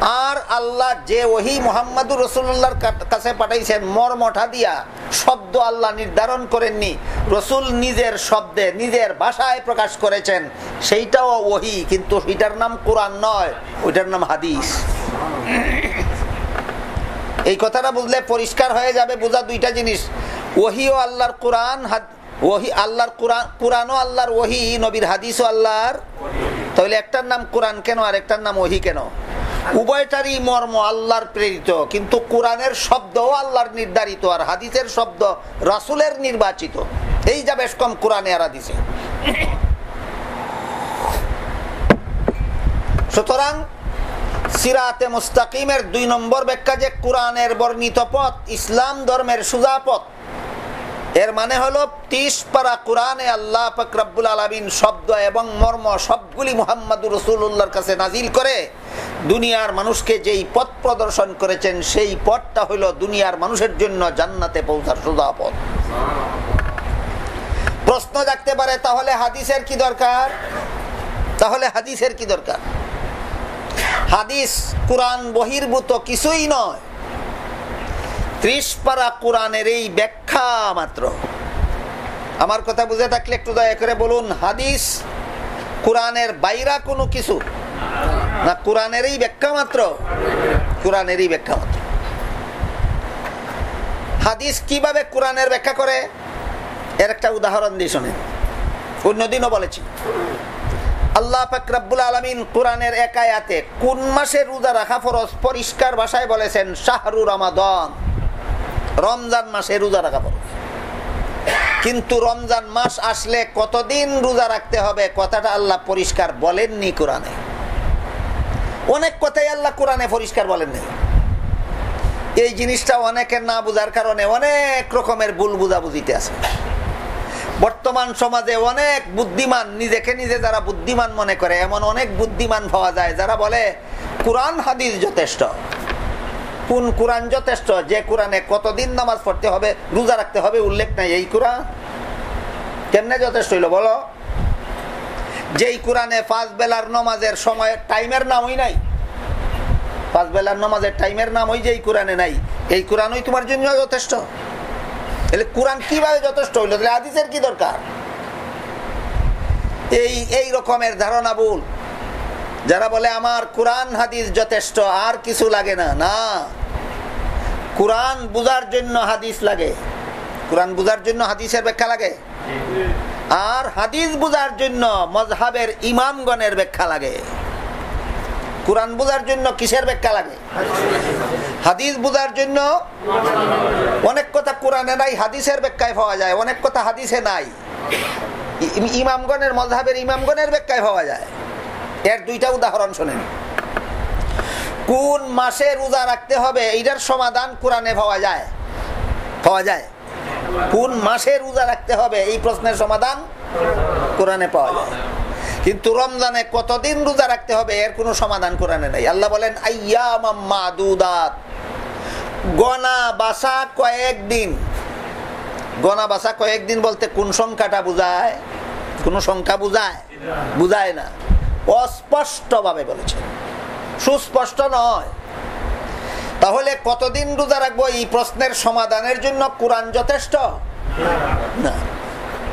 আর আল্লাহ যে ওহি মোহাম্মদুর রসুল্লাহর কাছে পাঠাইছেন, মর্মঠা দিয়া শব্দ আল্লাহ নির্ধারণ করেননি। রসুল নিজের শব্দে, নিজের ভাষায় প্রকাশ করেছেন। সেইটাও ওহি, কিন্তু এটার নাম কোরআন নয়, ওইটার নাম হাদিস। এই কথাটা বুঝলে পরিষ্কার হয়ে যাবে, বোঝা দুইটা জিনিস। ওহি ও আল্লাহর কোরআন ওহি আল্লাহর কোরআন, কোরআনও আল্লাহর ওহি, নবীর হাদিসও আল্লাহর। তাহলে একটার নাম কোরআন কেন আর একটার নাম ওহি কেন? উভয়টারই মর্ম আল্লাহর প্রেরিত, কিন্তু কোরআনের শব্দও আল্লাহর নির্ধারিত আর হাদিসের শব্দ রাসুলের নির্বাচিত। এই যা বেশ কম কোরআনে আর হাদিসে। সুতরাং সিরাতে মুস্তাকিমের দুই নম্বর ব্যাখ্যা যে কোরআনের বর্ণিত পথ, ইসলাম ধর্মের সুজা পথ এর মানে হলো তিস পারা কোরআনে আল্লাহ ফকরাবুল আলমিন শব্দ এবং মর্ম সবগুলি মোহাম্মদুর রসুল্লাহর কাছে নাজিল করে দুনিয়ার মানুষকে যেই পথ প্রদর্শন করেছেন, সেই পথটা হলো দুনিয়ার মানুষের জন্য জান্নাতে পৌঁছার সুদা পথ। প্রশ্ন জাগতে পারে, তাহলে হাদিসের কি দরকার? তাহলে হাদিসের কি দরকার? হাদিস, কোরআন বহির্ভূত কিছুই নয়। ত্রিশ পারা কোরআনের এই ব্যাখ্যা মাত্র। আমার কথা বুঝে থাকলে একটু দয়া করে বলুন, হাদিস, কোরআনের বাইরা কোনো কিছু? না কোরআনেরই ব্যাখ্যা মাত্র? কোরআনেরই ব্যাখ্যা মাত্র। হাদিস কীভাবে কোরআনের ব্যাখ্যা করে? এর একটা উদাহরণ দিয়ে শোনেন অন্যদিনও বলেছি। আল্লাহ ফাকরাবুল আলমিন কোরআনের একায়াতে কোন মাসে রোজা রাখা ফরজ? পরিষ্কার ভাষায় বলেছেন, শাহরু রমাদন। রমজান মাসে রোজা রাখা ফরজ। কিন্তু রমজান মাস আসলে কতদিন রোজা রাখতে হবে, কথাটা আল্লাহ পরিষ্কার বলেননি কোরআনে। অনেক কথাই আল্লাহ কোরআনে পরিষ্কার বলেননি। এই জিনিসটা অনেকের না বুঝার কারণে অনেক রকমের ভুল বুঝাবুঝিতে আছে। বর্তমান সমাজে অনেক বুদ্ধিমান, নিজেকে নিজে যারা বুদ্ধিমান মনে করে, এমন অনেক বুদ্ধিমান পাওয়া যায় যারা বলে, কোরআন, হাদিস যথেষ্ট। কোন কোরআন যথেষ্ট? যে কোরআনে কতদিন নামাজ পড়তে হবে, রোজা রাখতে হবে, উল্লেখ নাই এই কোরআন। কেমনে যথেষ্ট হইল বলো? যেই কোরআনে পাঁচ বেলার নমাজের সময় টাইমের নামই নাই। পাঁচ বেলার নমাজের টাইমের নাম ওই যে এই কোরআনে নাই। এই কোরআনই তোমার জন্য যথেষ্ট। তাহলে কোরআন কীভাবে যথেষ্ট হইল? তাহলে হাদিসের কি দরকার? এই এই রকমের ধারণা ভুল। যারা বলে আমার কোরআন হাদিস যথেষ্ট, আর কিছু লাগে না। না। কোরআন বুঝার জন্য হাদিস লাগে। কোরআন বুঝার জন্য হাদিসের ব্যাখ্যা লাগে? আর হাদিস বুঝার জন্য মজহাবের ইমামগণের ব্যাখ্যা লাগে। কোরআন বুঝার জন্য কিসের ব্যাখ্যা লাগে? হাদিস বুঝার জন্য অনেক কথা কোরআনে নাই, হাদিসের ব্যাখ্যায় পাওয়া যায়। অনেক কথা হাদিসে নাই। ইমামগণের মজহাবের ইমামগণের ব্যাখ্যায় পাওয়া যায়। এর দুইটা উদাহরণ শোনেন। কোন মাসে রোজা রাখতে হবে? এইটার সমাধান কোরআনে পাওয়া যায়। পাওয়া যায়। কোন মাসে রোজা রাখতে হবে? এই প্রশ্নের সমাধান কোরআনে পাওয়া যায়। কিন্তু রমজানে কতদিন রোজা রাখতে হবে? এর কোনো সমাধান কোরআনে নেই। আল্লাহ বলেন আইয়ামাদুদাত গনা বাসা কয়েকদিন গনা বাসা কয়েকদিন বলতে কোন সংখ্যাটা বুঝায়? কোন সংখ্যা বুঝায়? বুঝায় না। অস্পষ্ট ভাবে বলেছে। সুস্পষ্ট নয়। তাহলে কতদিন রোজা রাখব? এই প্রশ্নের সমাধানের জন্য কোরআন যথেষ্ট? না।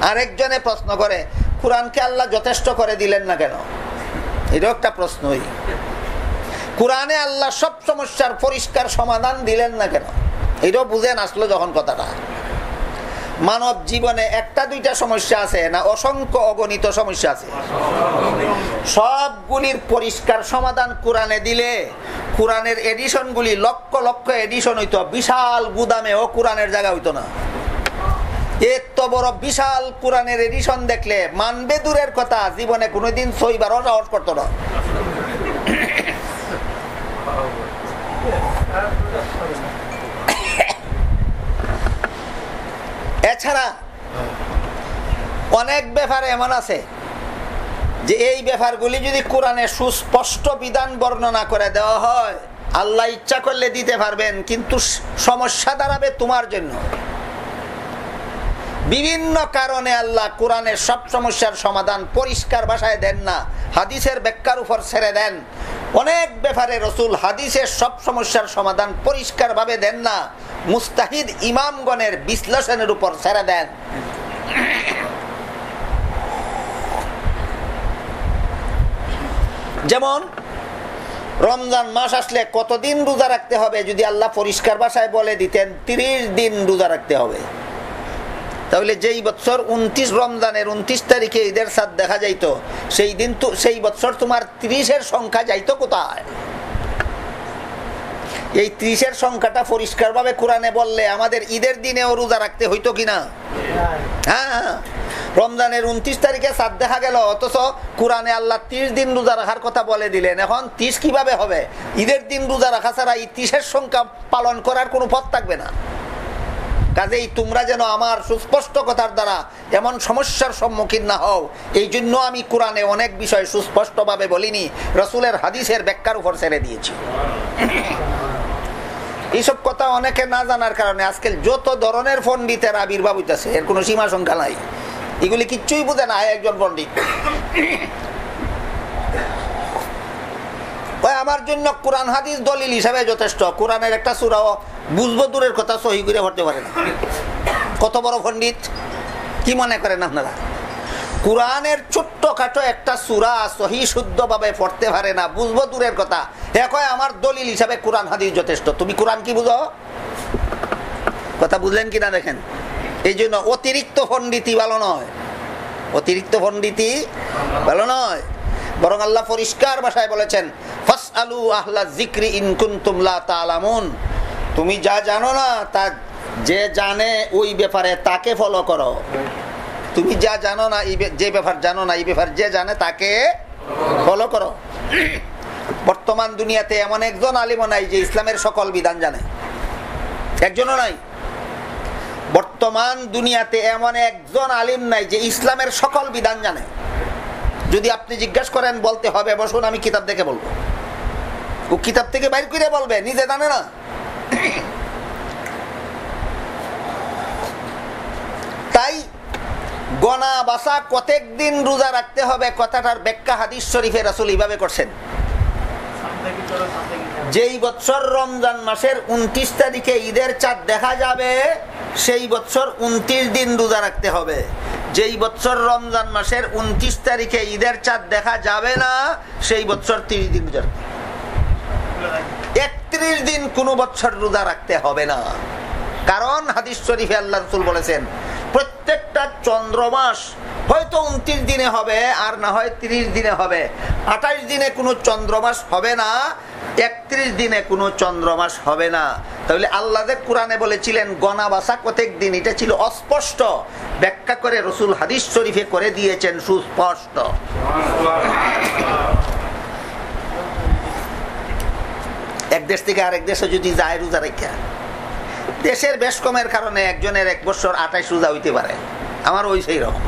আরেকজনে প্রশ্ন করে, কোরআনকে আল্লাহ যথেষ্ট করে দিলেন না কেন? এটাও একটা প্রশ্নই। কোরআনে আল্লাহ সব সমস্যার পরিষ্কার সমাধান দিলেন না কেন? এটাও বুঝেন আসলো যখন কথাটা। মানব জীবনে একটা দুইটা সমস্যা আছে না অসংখ্য অগণিত সমস্যা আছে? সবগুলির পরিষ্কার সমাধান কোরআনে দিলে কোরআনের এডিশনগুলি লক্ষ লক্ষ এডিশন হইতো, বিশাল গুদামে ও কোরআনের জায়গা হইতো না। এত বড় বিশাল কোরআনের এডিশন দেখলে মানবে দূরের কথা, জীবনে কোনোদিন সইবারও সাহস করতো না। এছাড়া অনেক ব্যাপার এমন আছে যে এই ব্যাপারগুলি যদি কোরআনে সুস্পষ্ট বিধান বর্ণনা করে দেওয়া হয়, আল্লাহ ইচ্ছা করলে দিতে পারবেন, কিন্তু সমস্যা দাঁড়াবে তোমার জন্য। বিভিন্ন কারণে আল্লাহ কোরআনের সব সমস্যার সমাধান পরিষ্কার ভাষায় দেন না, হাদিসের ব্যাখ্যার উপর ছেড়ে দেন। অনেক ব্যাপারে রসুল হাদিসের সব সমস্যার সমাধান পরিষ্কার ভাবে দেন না। মুস্তাহিদ ইমামগণের বিশ্লেষণের উপর ছেড়ে দেন। যেমন, রমজান মাস আসলে কতদিন রোজা রাখতে হবে? যদি আল্লাহ পরিষ্কার ভাষায় বলে দিতেন, তিরিশ দিন রোজা রাখতে হবে। তাহলে যেই বছর উনত্রিশ রমজানের উনত্রিশ তারিখে ঈদের সাথ দেখা যাইতো, সেই দিন তো, সেই বছর তোমার ত্রিশের সংখ্যা যাইতো কোথায়? এই ত্রিশের সংখ্যাটা পরিষ্কার ভাবে কোরআনে বললে আমাদের ঈদের দিনেও রোজা রাখতে হইতো কিনা? হ্যাঁ। রমজানের উনত্রিশ তারিখে সাত দেখা গেল, অথচ কোরআনে আল্লাহ ত্রিশ দিন রোজা রাখার কথা বলে দিলেন। এখন ত্রিশ কীভাবে হবে? ঈদের দিন রোজা রাখা ছাড়া এই ত্রিশের সংখ্যা পালন করার কোনো পথ থাকবে না। কাজেই তোমরা যেন আমার সুস্পষ্ট কথার দ্বারা এমন সমস্যার সম্মুখীন না হও। এই জন্য আমি কোরআনে অনেক বিষয় সুস্পষ্টভাবে বলিনি, রসুলের হাদিসের ব্যাখ্যার উপর ছেড়ে দিয়েছি। এইসব কথা অনেকে না জানার কারণে আজকে যত ধরনের পণ্ডিতের আবির্ভাব হইতেছে, এর কোনো সীমা সংখ্যা নাই। এগুলি কিচ্ছুই বুঝে না একজন পণ্ডিত। আমার জন্য কোরআন হাদিস দলিল হিসাবে যথেষ্ট। কোরআনের একটা সুরাও বুঝব দূরের কথা, সহি করে ভরতে পারে না। কত বড় পণ্ডিত? কি মনে করেন আপনারা? কোরআনের ছোট্ট খাটো একটা সুরা সহি শুদ্ধ ভাবে পড়তে পারে না, বুঝব দূরের কথা। একই আমার দলিল হিসাবে কোরআন হাদিস যথেষ্ট। তুমি কোরআন কি বুঝো? কথা বুঝলেন কি না দেখেন? এই জন্য অতিরিক্ত পণ্ডিতি ভালো নয়। অতিরিক্ত পণ্ডিতি ভালো নয়। বরং আল্লাহ পরিষ্কার ভাষায় বলেছেন ফাস আলু আহ্লা জিক্রি ইনকুন তুমলা তালামুন তুমি যা জানো না, তা যে জানে ওই ব্যাপারে তাকে ফলো করো। তুমি যা জানো না যে ব্যাপার জানো না, এই ব্যাপার যে জানে তাকে ফলো করো। বর্তমান দুনিয়াতে এমন একজন আলিমও নাই যে ইসলামের সকল বিধান জানে। একজনও নাই। বর্তমান দুনিয়াতে এমন একজন আলিম নাই যে ইসলামের সকল বিধান জানে। যদি আপনি জিজ্ঞাসা করেন, বলতে হবে, বসুন, আমি কিতাব দেখে বলব। ও কিতাব থেকে বাইর করে বলবে, নিজে জানে না। তাই গনা বাসা কতক দিন রোজা রাখতে হবে, কথাটার ব্যাখ্যা হাদিস শরীফে রাসুল এইভাবে করছেন। যেই বছর রমজান মাসের উনত্রিশ তারিখে ঈদের চাঁদ দেখা যাবে, সেই বছর উনত্রিশ দিন রোজা রাখতে হবে। যেই বছর রমজান মাসের উনত্রিশ তারিখে ঈদের চাঁদ দেখা যাবে না, সেই বছর তিরিশ দিন রোজা একত্রিশ দিন কোন বছর রোজা রাখতে হবে না। কারণ হাদিস শরীফে আল্লাহ রসুল বলেছেন, প্রত্যেকটা চন্দ্রমাস হয়তো উনত্রিশ দিনে হবে, আর না হয় তিরিশ দিনে হবে। আঠাইশ দিনে কোনো চন্দ্রমাস হবে না একত্রিশ দিনে কোনো চন্দ্রমাস হবে না। তাহলে আল্লাহ কোরআনে বলেছিলেন, গনা বাসা কতক দিন? এটা ছিল অস্পষ্ট। ব্যাখ্যা করে রসুল হাদিস শরীফে করে দিয়েছেন, সুস্পষ্ট। এক দেশ থেকে আরেক দেশে যদি যায় রোজা রেখা, দেশের বেশ কমের কারণে একজনের এক বছর আঠাইশ রোজা হইতে পারে। আমার ওই সেই রকম।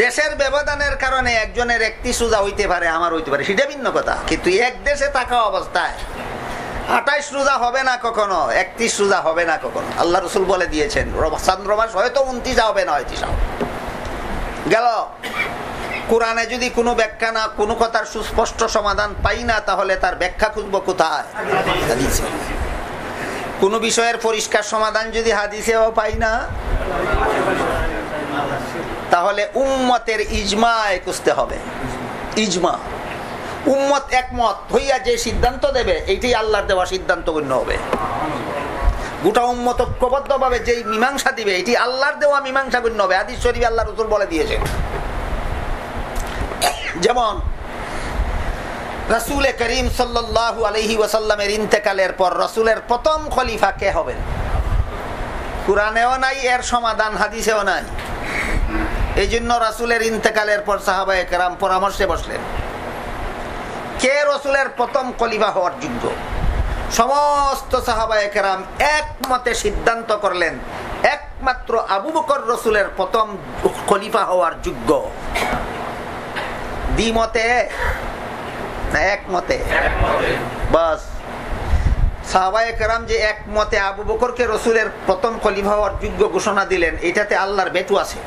দেশের ব্যবধানের কারণে একজনের একটি সুজা হইতে পারে, আমার হইতে পারে। সেটা ভিন্ন কথা। কিন্তু এক দেশে থাকা অবস্থায় আঠাইশ রোজা হবে না কখনো, একত্রিশ রোজা হবে না কখনো। আল্লাহ রসুল বলে দিয়েছেন চন্দ্রমাস হয়তো উনত্রিশ হবে না হয়ত্রিশ গেল। কোরআনে যদি কোনো ব্যাখ্যা না, কোনো কথার সুস্পষ্ট সমাধান পাই না, তাহলে তার ব্যাখ্যা খুঁজবো কোথায়? কোনো বিষয়ের পরিষ্কার সমাধান যদি হাদিসেও পাই না তাহলে উম্মতের ইজমায় খুঁজতে হবে। ইজমা। উম্মত একমত হইয়া যে সিদ্ধান্ত দেবে, এইটাই আল্লাহর দেওয়া সিদ্ধান্ত গণ্য হবে। গোটা উম্মত ঐক্যবদ্ধ ভাবে যেই মীমাংসা দিবে, এটি আল্লাহর দেওয়া মীমাংসা গণ্য হবে। আদি শরীফ আল্লাহ রসুল বলে দিয়েছে। যেমন, রসুল করিম সাল্লাহ আলহি ওয়াসাল্লামের ইন্তেকালের পর রসুলের প্রথম খলিফা কে হবেন? কোরআনেও নাই, এর সমাধান হাদিসেও নাই। এই জন্য রাসুলের ইন্তেকালের পর সাহাবা একরাম পরামর্শে বসলেন। কে রসুলের প্রথম খলিফা হওয়ার যোগ্য? সমস্ত সাহাবা একরাম একমতে সিদ্ধান্ত করলেন একমাত্র আবু বকর রসুলের প্রথম খলিফা হওয়ার যোগ্য। দ্বিমতে না একমতে। বাস। সাহবায়াম যে একমতে আবু বকরকে রসুলের প্রথম খলিফা হওয়ার যোগ্য ঘোষণা দিলেন, এটাতে আল্লাহর বেটু আছে।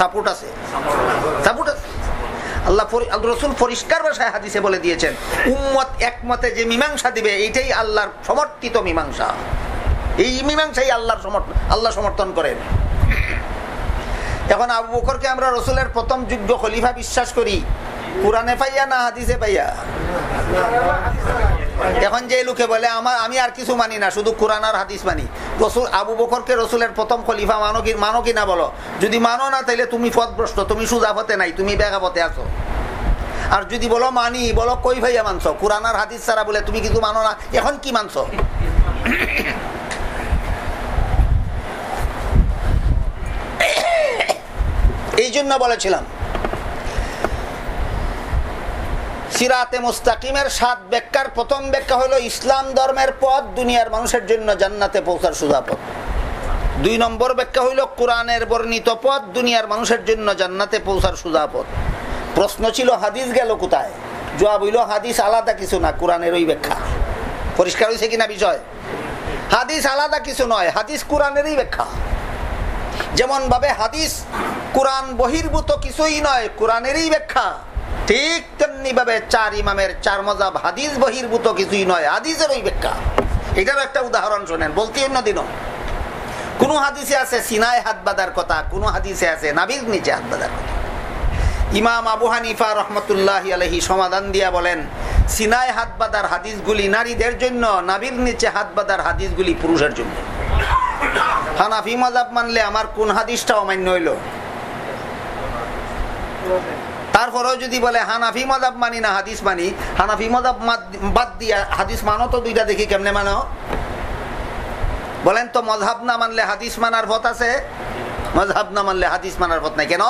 সাপোর্ট আছে। সাপোর্ট আছে। আল্লাহ রসুল পরিষ্কার ভাষায় হাদিসে বলে দিয়েছেন, উম্মত একমতে যে মীমাংসা দিবে এইটাই আল্লাহর সমর্থিত মীমাংসা। এই মীমাংসাই আল্লাহর সমর্থন আল্লাহ সমর্থন করেন। এখন আবু বকরকে আমরা রসুলের প্রথম যোগ্য খলিফা বিশ্বাস করি। কোরআনে পাইয়া না হাদিসে পাইয়া? এখন যে লোকে বলে, আমার, আমি আর কিছু মানি না, শুধু কোরআন আর হাদিস মানি। রসুল, আবু বকরকে রসুলের প্রথম খলিফা মানো কি মানো কি না বলো? যদি মানো না তাহলে তুমি পথভ্রষ্ট, তুমি সুজা পথে নাই, তুমি বেগা পথে আছো। আর যদি বলো মানি, বলো কই ভাইয়া মানছো? কোরআন আর হাদিস ছাড়া বলে তুমি কিছু মানো না, এখন কি মানছো? (coughs) এই জন্য বলেছিলাম সিরাতে মুস্তাকিমের সাত ব্যাখ্যার প্রথম ব্যাখ্যা হলো, ইসলাম ধর্মের পথ দুনিয়ার মানুষের জন্য জান্নাতে পৌঁছার সুজা পথ দুই নম্বর ব্যাখ্যা হইল, কোরআনের বর্ণিত পথ দুনিয়ার মানুষের জন্য জান্নাতে পৌঁছার সুজা পথ প্রশ্ন ছিল, হাদিস গেল কোথায়? জবাব হইল, হাদিস আলাদা কিছু না, কোরআনের ওই ব্যাখ্যা। পরিষ্কার হয়েছে কিনা বিষয়? হাদিস আলাদা কিছু নয়, হাদিস কোরআনেরই ব্যাখ্যা। যেমন ভাবে হাদিস কোরআন বহির্ভূত কিছুই নয়, কোরআনেরই ব্যাখ্যা। ঠিক তেমনি ভাবে চার ইমামের চার মজাব হাদিস বহির্ভূত কিছুই নয়, হাদিসের ওই ব্যাখ্যা। এটারও একটা উদাহরণ শোনেন, বলতে অন্যদিনও। কোন হাদিসে আছে সিনায় হাত বাঁধার কথা, কোন হাদিসে আছে নাবির নিচে হাত বাঁধার কথা। ইমাম আবু হানিফা রহমতুল্লাহ আলহী সমাধান দিয়া বলেন, সিনায় হাত বাঁধার হাদিসগুলি নারীদের জন্য নাবির নিচে হাত বাঁধার হাদিসগুলি পুরুষের জন্য। হানাফি মজাব মানলে আমার কোন হাদিসটা অমান্য হইল? তারপরেও যদি বলে হানাফি মজাব মানি না, হাদিস মানি, হানাফি মজাব বাদ দিয়া হাদিস মানো তো দুইটা দেখি কেমনে মানো? বলেন তো মজহাব না মানলে হাদিস মানার পথ আছে? মজহাব না মানলে হাদিস মানার পথ নাই। কেন?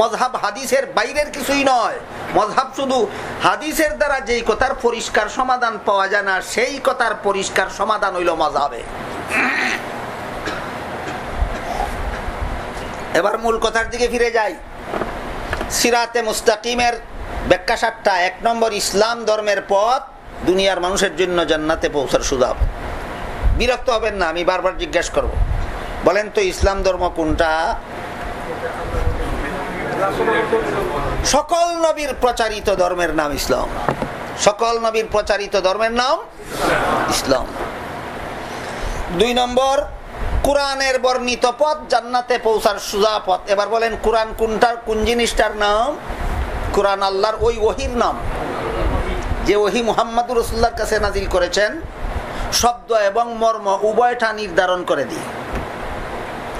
মজহাব হাদিসের বাইরের কিছুই নয়। মজহাব শুধু হাদিসের দ্বারা যেই কথার পরিষ্কার সমাধান পাওয়া যায় না, সেই কথার পরিষ্কার সমাধান হইল মজহাবে এবার মূল কথার দিকে ফিরে যাই। সিরাতে মুস্তাকিমের ব্যাখ্যা সাতটা এক নম্বর ইসলাম ধর্মের পথ, দুনিয়ার মানুষের জন্য জান্নাতে পৌঁছার সুদাব বিরক্ত হবেন না, আমি বারবার জিজ্ঞেস করব। বলেন তো, ইসলাম ধর্ম কোনটা? সকল নবীর প্রচারিত ধর্মের নাম ইসলাম। সকল নবীর প্রচারিত ধর্মের নাম ইসলাম। দুই নম্বর কোরআনের বর্ণিত পথ জান্নাতে পৌঁছার সুজা পথ। এবার বলেন, কোরআন কোনটার, কোন জিনিসটার নাম? কোরআন আল্লাহর ওই ওহির নাম। যে ওহি মুহাম্মদুর রসুল্লার কাছে নাজিল করেছেন, শব্দ এবং মর্ম উভয়টা নির্ধারণ করে দিই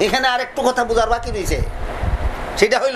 এখানে আরেকটু কথা বোঝার বাকি রয়েছে সেটা হইল